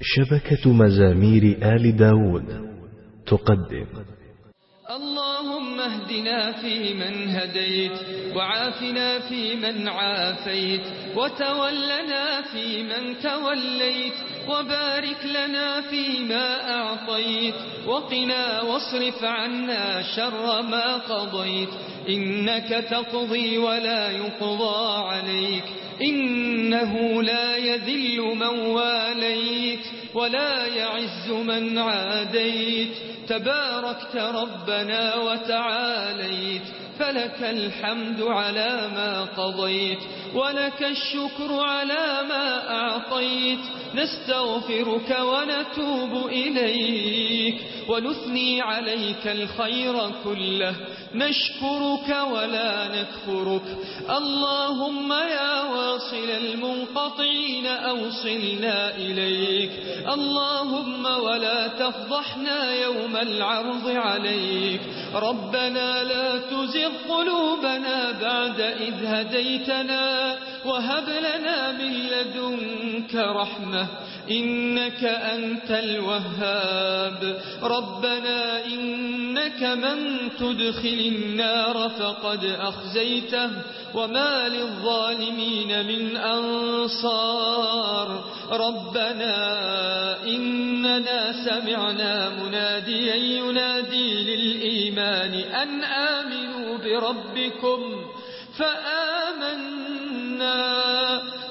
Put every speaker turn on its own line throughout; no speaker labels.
شبكة مزامير آل داود تقدم.
اللهم اهدنا في من هديت وعافنا في من عافيت وتولنا في من توليت. وبارك لنا فيما أعطيت وقنا واصرف عنا شر ما قضيت إنك تقضي ولا يقضى عليك إنه لا يذل من واليت ولا يعز من عاديت تباركت ربنا وتعاليت فلك الحمد على ما قضيت ولك الشكر على ما أعطيت نستغفرك ونتوب إليك ونثني عليك الخير كله. نشكرك ولا نكفرك. اللهم يا واصل المنقطعين أوصلنا إليك. اللهم ولا تفضحنا يوم العرض عليك. ربنا لا تزغ قلوبنا بعد إذ هديتنا. وهب لنا من لدنك رحمة إنك أنت الوهاب. ربنا إنك من تدخل النار فقد أخزيته وما للظالمين من أنصار. ربنا إننا سمعنا مناديا ينادي للإيمان أن آمنوا بربكم فآمنوا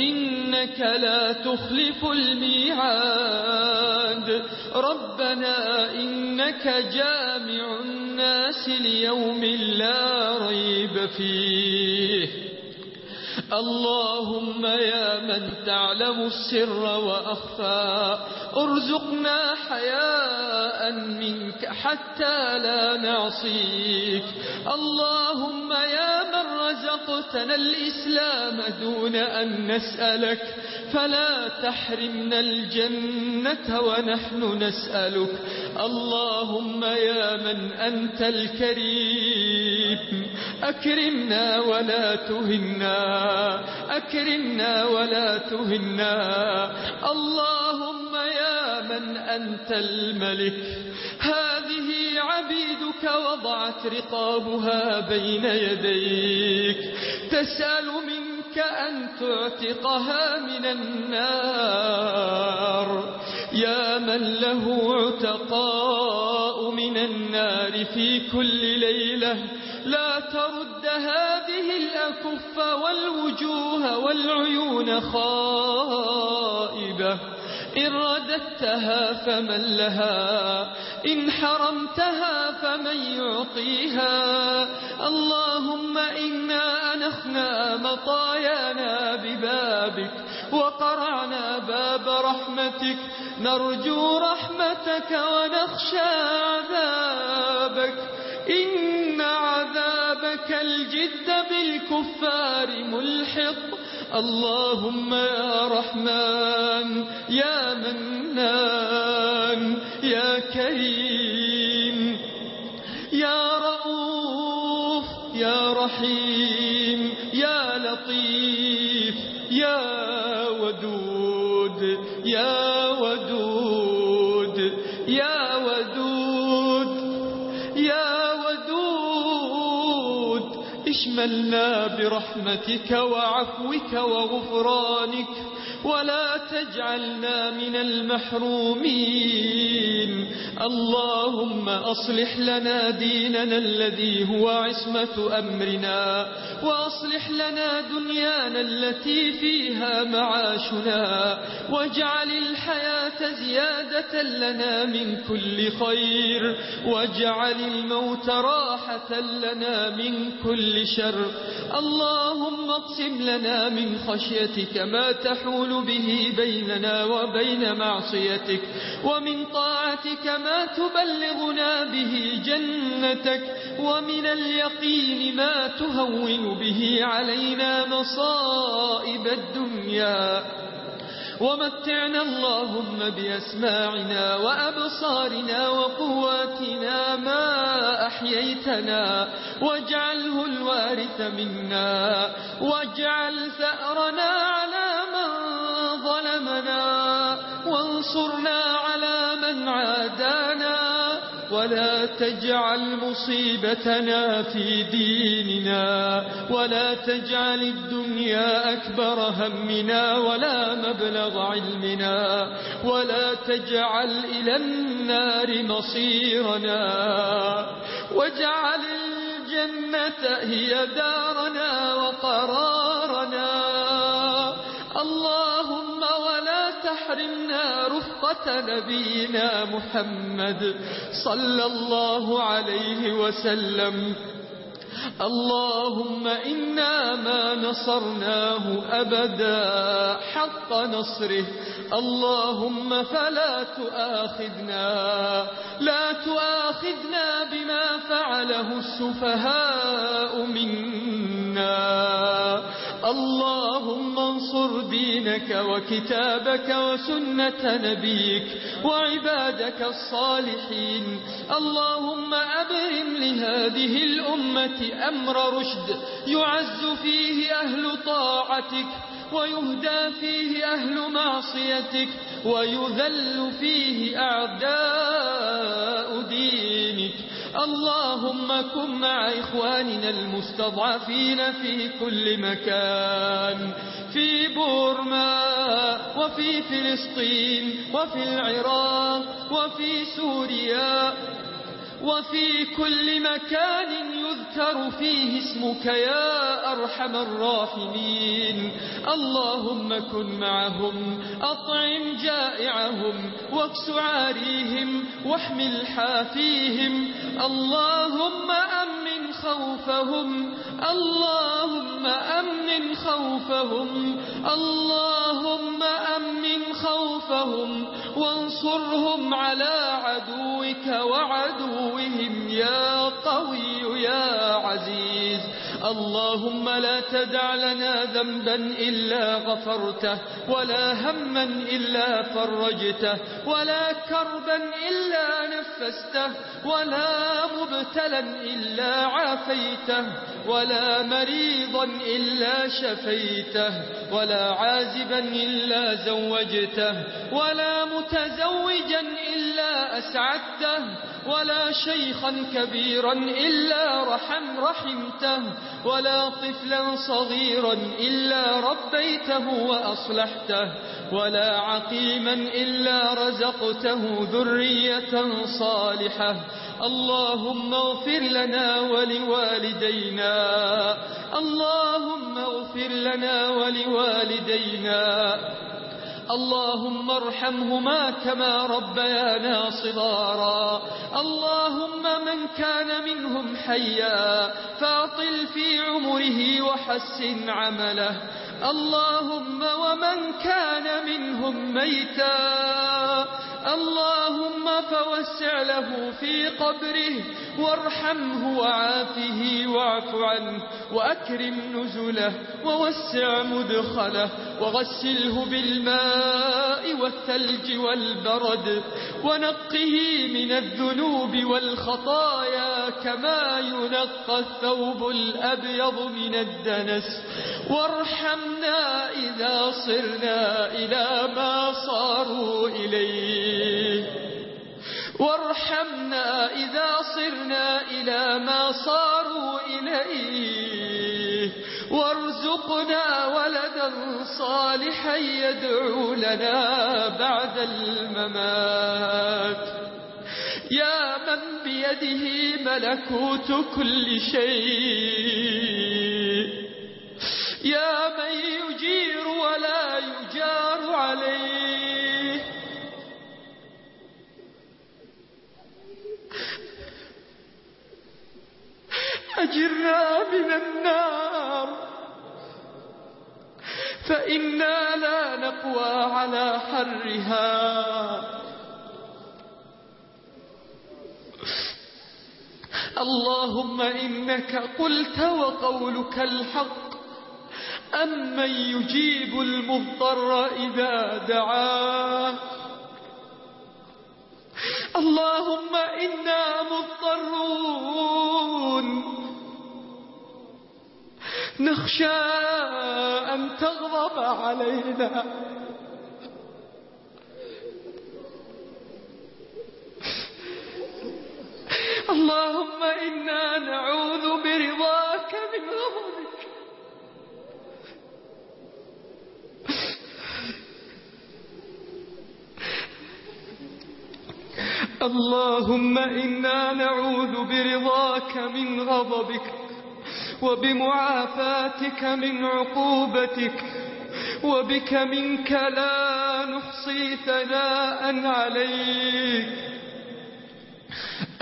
إنك لا تخلف الميعاد. ربنا إنك جامع الناس ليوم لا ريب فيه. اللهم يا من تعلم السر وأخفى. ارزقنا حياء منك حتى لا نعصيك. اللهم يا رزقتنا الإسلام دون أن نسألك. فلا تحرمنا الجنة ونحن نسألك. اللهم يا من أنت الكريم. أكرمنا ولا تهنا. أكرمنا ولا تهنا. اللهم يا من أنت الملك. هذا عنك وضعت رقابها بين يديك تسأل منك أن تعتقها من النار. يا من له عتقاء من النار في كل ليلة لا ترد هذه الأكف والوجوه والعيون خاص إن رددتها فمن لها إن حرمتها فمن يعطيها. اللهم إنا أنخنا مطايانا ببابك وقرعنا باب رحمتك نرجو رحمتك ونخشى عذابك. إن عذابك الجد بالكفار ملحق. اللهم يا رحمن يا منان يا كريم يا رؤوف يا رحيم يا لطيف يا ودود يا آمنا برحمتك وعفوك وغفرانك ولا تجعلنا من المحرومين. اللهم أصلح لنا ديننا الذي هو عصمة أمرنا وأصلح لنا دنيانا التي فيها معاشنا واجعل الحياة زيادة لنا من كل خير واجعل الموت راحة لنا من كل شر. اللهم اقسم لنا من خشيتك ما تحول به بيننا وبين معصيتك ومن طاعتك ما ما تبلغنا به جنتك ومن اليقين ما تهون به علينا مصائب الدنيا ومتعنا اللهم بأسماعنا وأبصارنا وقواتنا ما أحييتنا واجعله الوارث منا واجعل ثأرنا على من ظلمنا وانصرنا من عادانا ولا تجعل مصيبتنا في ديننا ولا تجعل الدنيا أكبر همنا ولا مبلغ علمنا ولا تجعل إلى النار مصيرنا واجعل الجنة هي دارنا وقرارنا أحرمنا رفقة نبينا محمد صلى الله عليه وسلم. اللهم إنا ما نصرناه أبدا حق نصره. اللهم فلا تؤاخذنا لا تؤاخذنا بما فعله السفهاء منا. اللهم انصر دينك وكتابك وسنة نبيك وعبادك الصالحين. اللهم أبهم لهذه الأمة أمر رشد يعز فيه أهل طاعتك ويهدى فيه أهل معصيتك ويذل فيه أعداء دينك. اللهم كن مع إخواننا المستضعفين في كل مكان في بورما وفي فلسطين وفي العراق وفي سوريا وفي كل مكان يذكر فيه اسمك يا أرحم الراحمين. اللهم كن معهم أطعم جائعهم واكس عاريهم واحمل حافيهم. اللهم أمن خوفهم اللهم أمن خوفهم اللهم أمن خوفهم. وانصرهم على عدوك وعدوهم يا قوي يا عزيز. اللهم لا تدع لنا ذنبا إلا غفرته ولا هما إلا فرجته ولا كربا إلا نفسته ولا مبتلا إلا عافيته ولا مريضا إلا شفيته ولا عازبا إلا زوجته ولا متزوجا إلا أسعدته ولا شيخا كبيرا إلا رحم رحمته ولا طفلا صغيرا إلا ربيته وأصلحته ولا عقيما إلا رزقته ذرية صالحة اللهم اغفر لنا ولوالدينا اللهم اغفر لنا ولوالدينا اللهم ارحمهما كما ربيانا صغارا. اللهم من كان منهم حيا فاطل في عمره وحسن عمله. اللهم ومن كان منهم ميتا اللهم فوسع له في قبره وارحمه وعافه واعف عنه وأكرم نزله ووسع مدخله وغسله بالماء والثلج والبرد ونقه من الذنوب والخطايا كما ينقى الثوب الأبيض من الدنس وارحمنا إذا صرنا إلى ما صاروا إليه وارحمنا إذا صرنا إلى ما صاروا إليه وارزقنا ولدا صالحا يدعو لنا بعد الممات يا بيده ملكوت كل شيء. يا من يجير ولا يجار عليه. أجرنا من النار. فإنا لا نقوى على حرها. اللهم إنك قلت وقولك الحق. أمن يجيب المضطر إذا دعاه اللهم إنا مضطرون. نخشى أن تغضب علينا. اللهم إنا نعوذ برضاك من غضبك اللهم إنا نعوذ برضاك من غضبك وبمعافاتك من عقوبتك وبك منك لا نحصي ثناء عليك.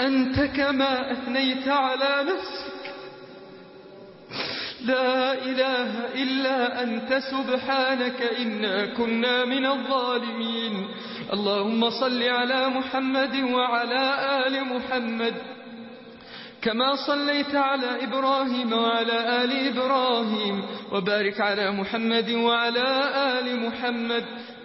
أنت كما أثنيت على نفسك. لا إله إلا أنت سبحانك إنا كنا من الظالمين. اللهم صل على محمد وعلى آل محمد. كما صليت على إبراهيم وعلى آل إبراهيم. وبارك على محمد وعلى آل محمد.